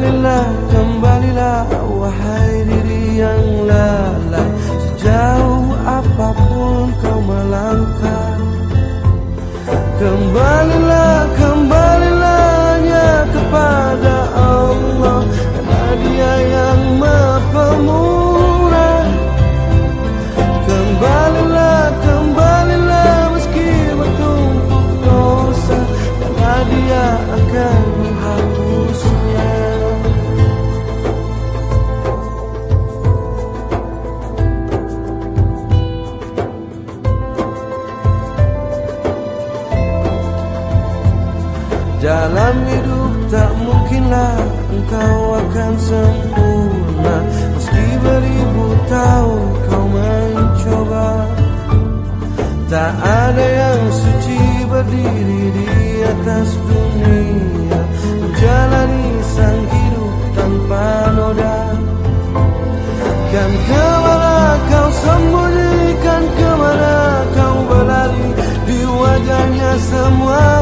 Kembalilah, kembalilah Wahai diri yang lalai. Sejauh apa pun kau melangkah Dalam hidup tak mungkinlah engkau akan sempurna. Meski beribu tahun kau mencoba Tak ada yang suci berdiri di atas dunia. Menjalani sang hidup tanpa noda. Kan ke mana kau sembunyikan ke mana kau berlari Di wajahnya semua.